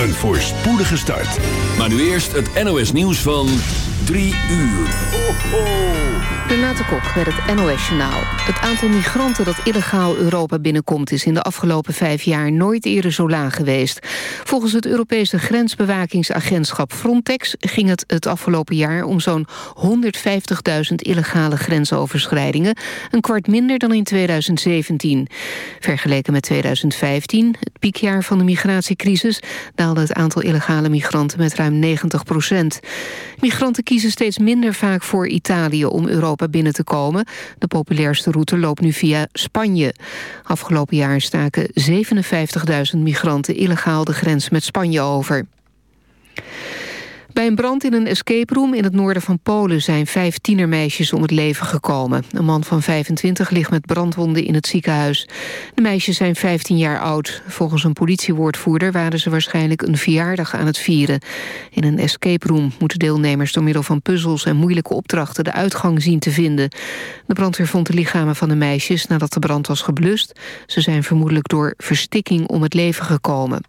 Een voorspoedige start. Maar nu eerst het NOS nieuws van 3 uur. Ho. Renate Kok met het NOS Journaal. Het aantal migranten dat illegaal Europa binnenkomt... is in de afgelopen vijf jaar nooit eerder zo laag geweest. Volgens het Europese grensbewakingsagentschap Frontex... ging het het afgelopen jaar om zo'n 150.000 illegale grensoverschrijdingen. Een kwart minder dan in 2017. Vergeleken met 2015, het piekjaar van de migratiecrisis... daalde het aantal illegale migranten met ruim 90 procent. Migranten kiezen steeds minder vaak voor Italië om Europa binnen te komen. De populairste route loopt nu via Spanje. Afgelopen jaar staken 57.000 migranten illegaal de grens met Spanje over. Bij een brand in een escape room in het noorden van Polen... zijn vijf tienermeisjes om het leven gekomen. Een man van 25 ligt met brandwonden in het ziekenhuis. De meisjes zijn 15 jaar oud. Volgens een politiewoordvoerder waren ze waarschijnlijk een verjaardag aan het vieren. In een escape room moeten deelnemers door middel van puzzels... en moeilijke opdrachten de uitgang zien te vinden. De brandweer vond de lichamen van de meisjes nadat de brand was geblust. Ze zijn vermoedelijk door verstikking om het leven gekomen.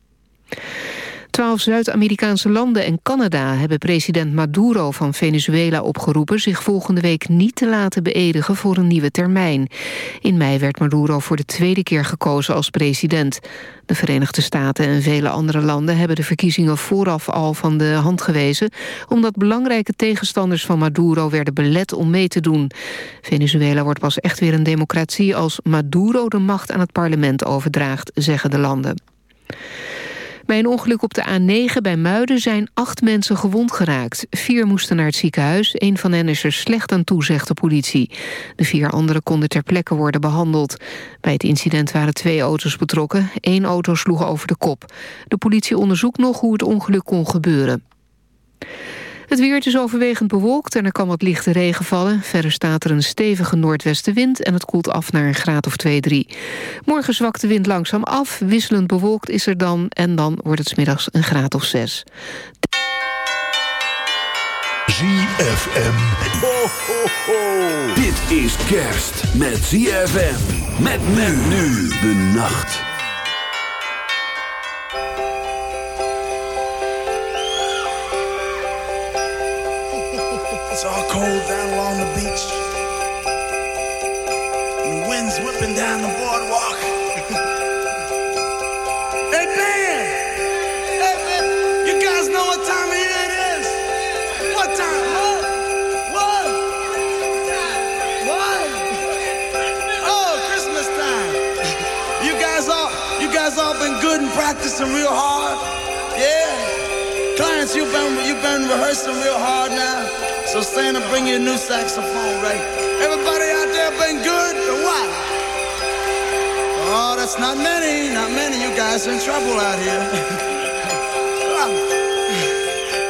Twaalf Zuid-Amerikaanse landen en Canada hebben president Maduro van Venezuela opgeroepen zich volgende week niet te laten beëdigen voor een nieuwe termijn. In mei werd Maduro voor de tweede keer gekozen als president. De Verenigde Staten en vele andere landen hebben de verkiezingen vooraf al van de hand gewezen, omdat belangrijke tegenstanders van Maduro werden belet om mee te doen. Venezuela wordt pas echt weer een democratie als Maduro de macht aan het parlement overdraagt, zeggen de landen. Bij een ongeluk op de A9 bij Muiden zijn acht mensen gewond geraakt. Vier moesten naar het ziekenhuis. Een van hen is er slecht aan toe, zegt de politie. De vier anderen konden ter plekke worden behandeld. Bij het incident waren twee auto's betrokken. Eén auto sloeg over de kop. De politie onderzoekt nog hoe het ongeluk kon gebeuren. Het weer is overwegend bewolkt en er kan wat lichte regen vallen. Verder staat er een stevige noordwestenwind en het koelt af naar een graad of 2, 3. Morgen zwakt de wind langzaam af, wisselend bewolkt is er dan... en dan wordt het smiddags een graad of 6. ZFM. Ho, ho, ho. Dit is kerst met ZFM. Met men nu de nacht. It's all cold down along the beach. And the wind's whipping down the boardwalk. hey, Dan! Hey, man! You guys know what time of year it is? What time? What? What? What? Oh, Christmas time. You guys all, you guys all been good and practicing real hard? Yeah? Clients, you've been, you've been rehearsing real hard now. So Santa, bring you a new saxophone, right? Everybody out there been good or what? Oh, that's not many, not many. You guys in trouble out here.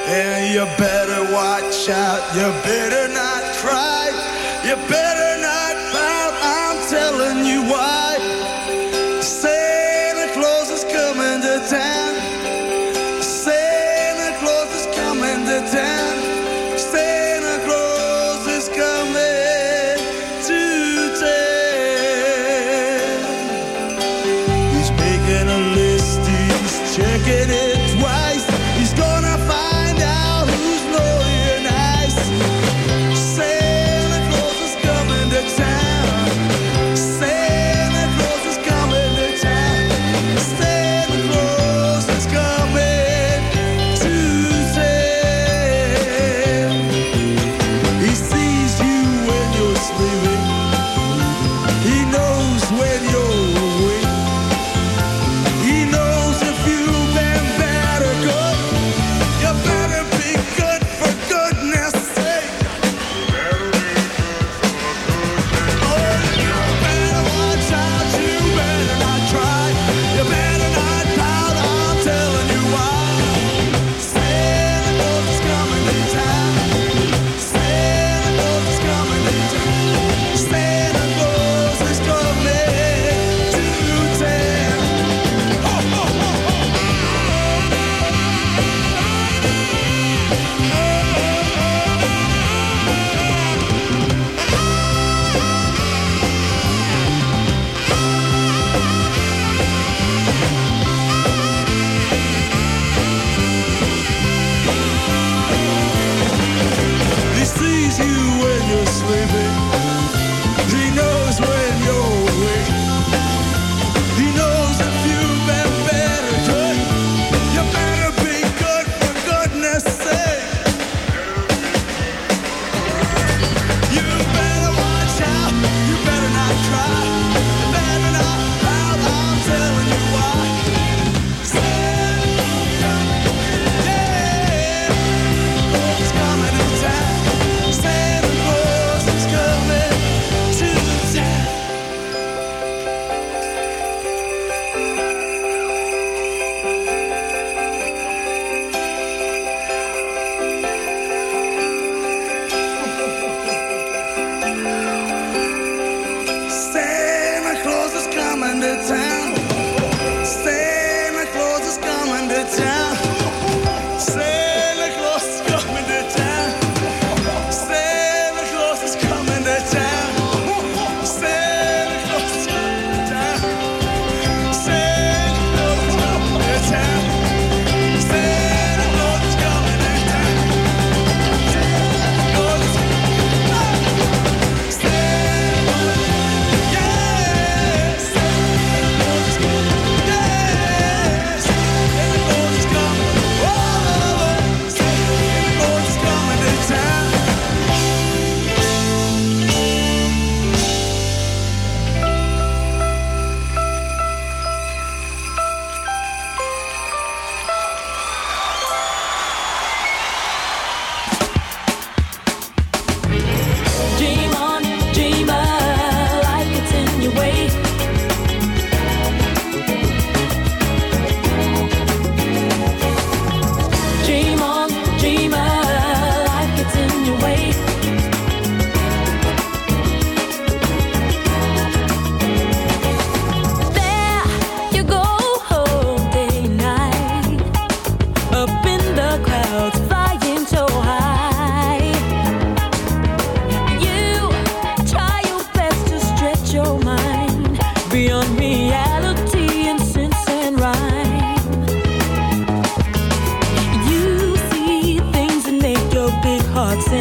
and you better watch out. You better not cry. You better it twice. Just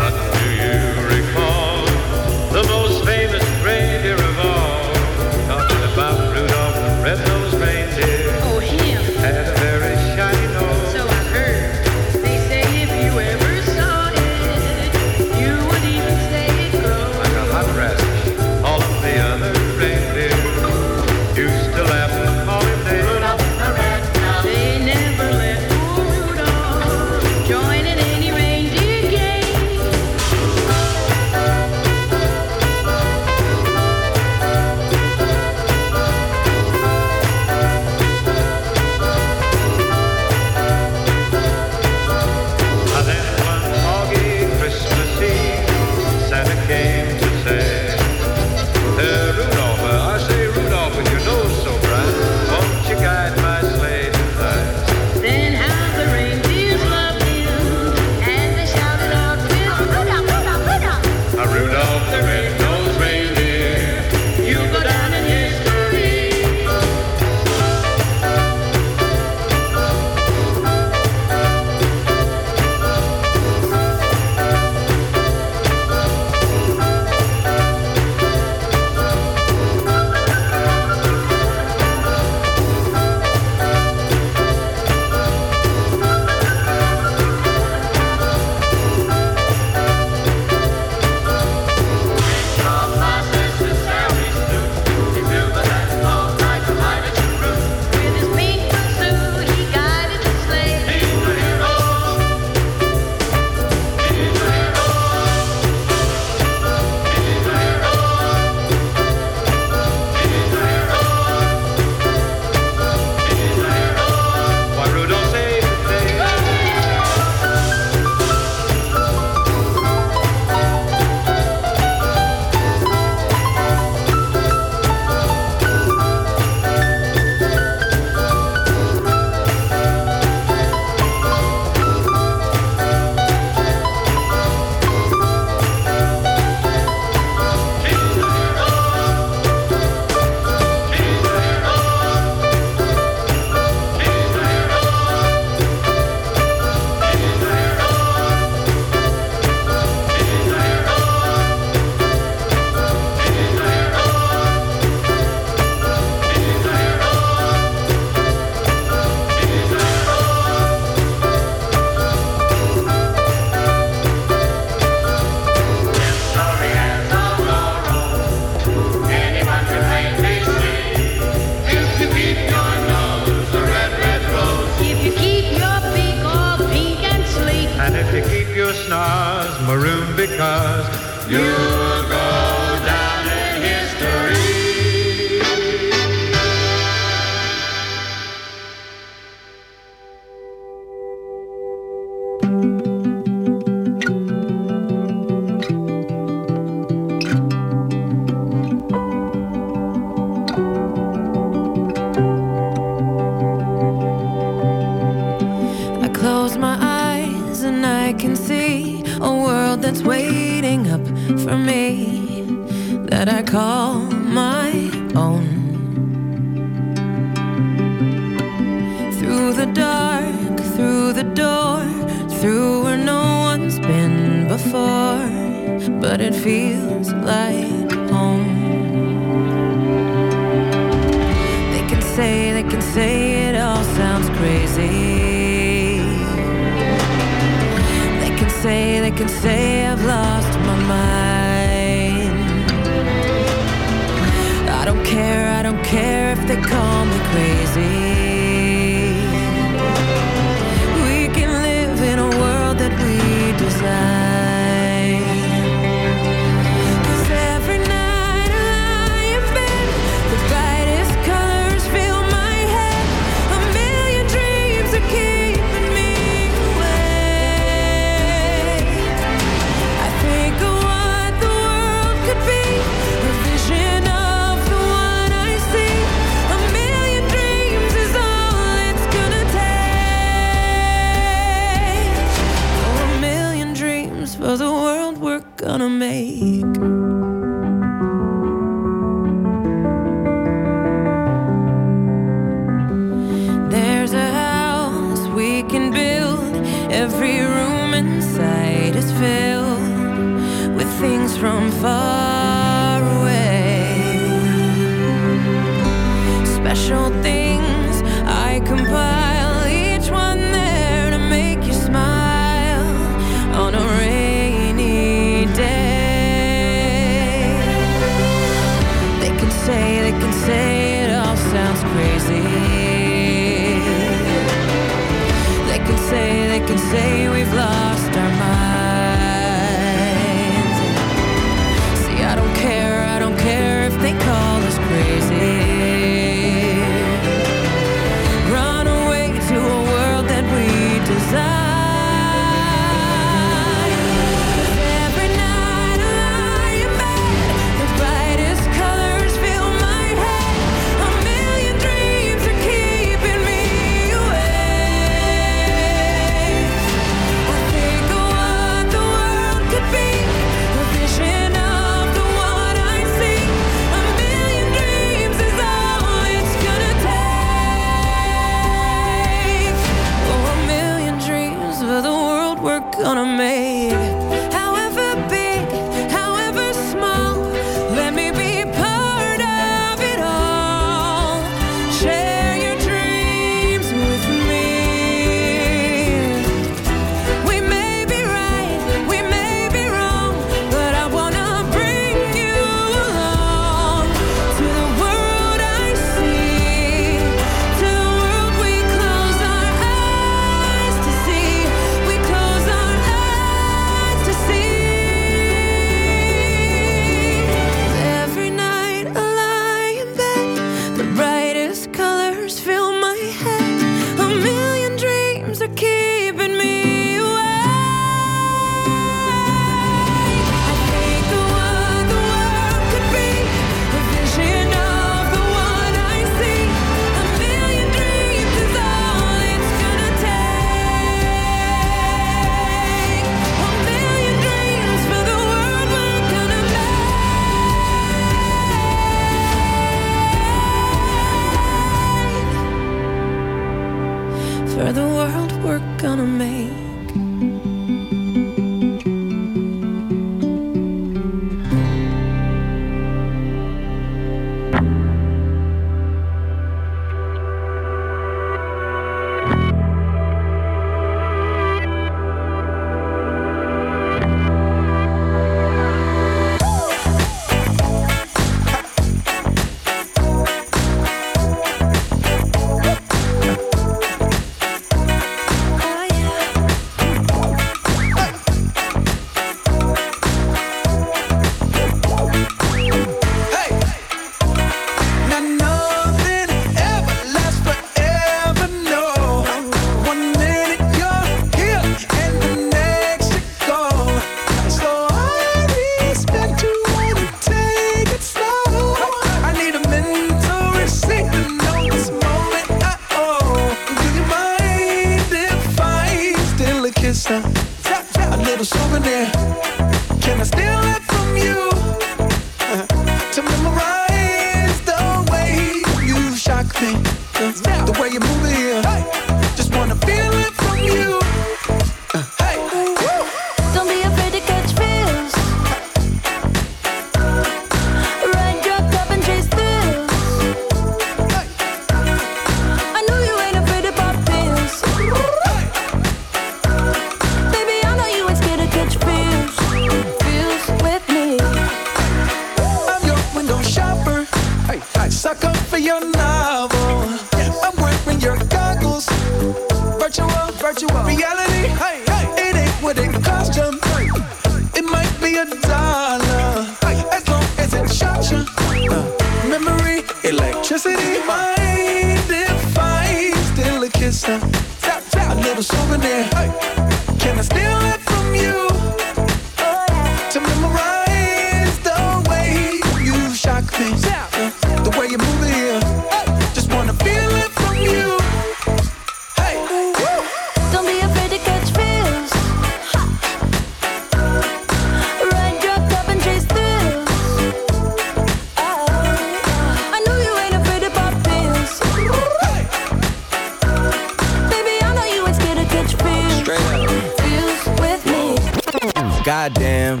Goddamn,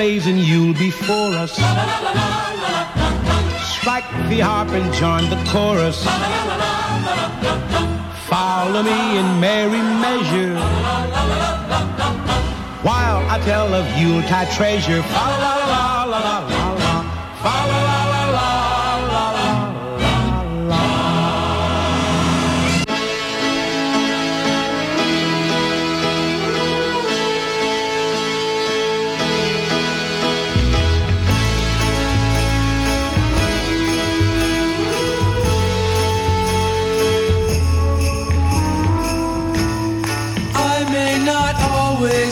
plays and you'll be for us. Strike the harp and join the chorus. Follow me in merry measure. While I tell of Yuletide treasure. Follow